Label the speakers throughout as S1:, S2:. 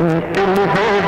S1: चेतन हो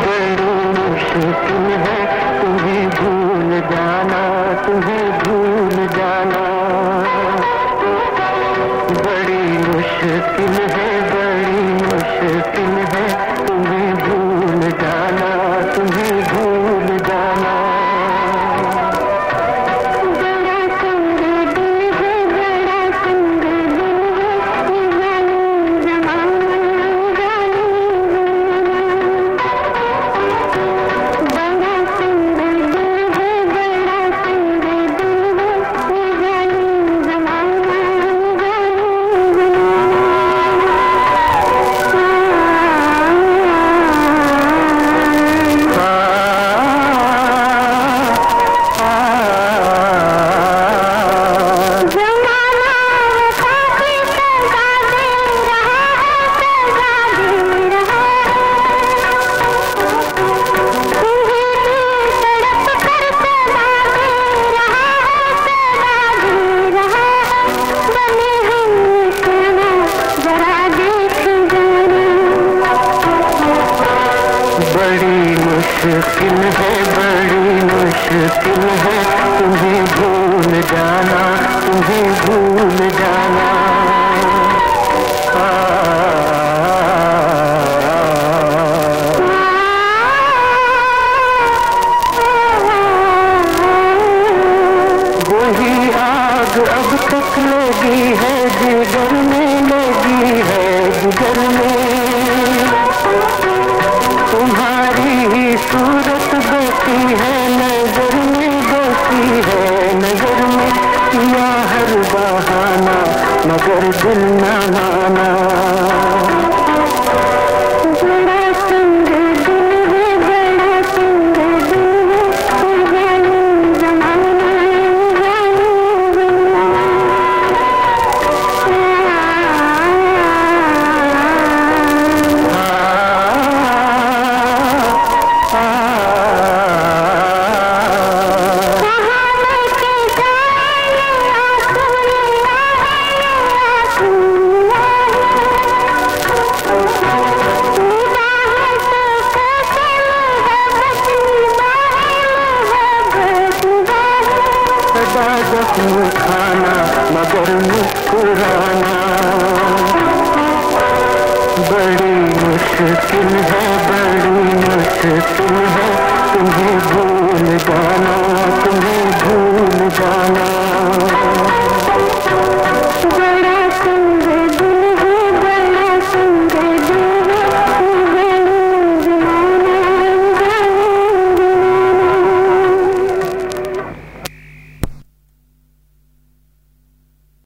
S1: मुश्किल है बड़ी मुश्किल है। तुम्हें भूल जाना तुम्हें भूल जाना। खाना, मगर मुस्कुराना। बड़ी मुश्किल है, बड़ी मुश्किल है तुम्हें भूल जाना, तुम्हें भूल जाना।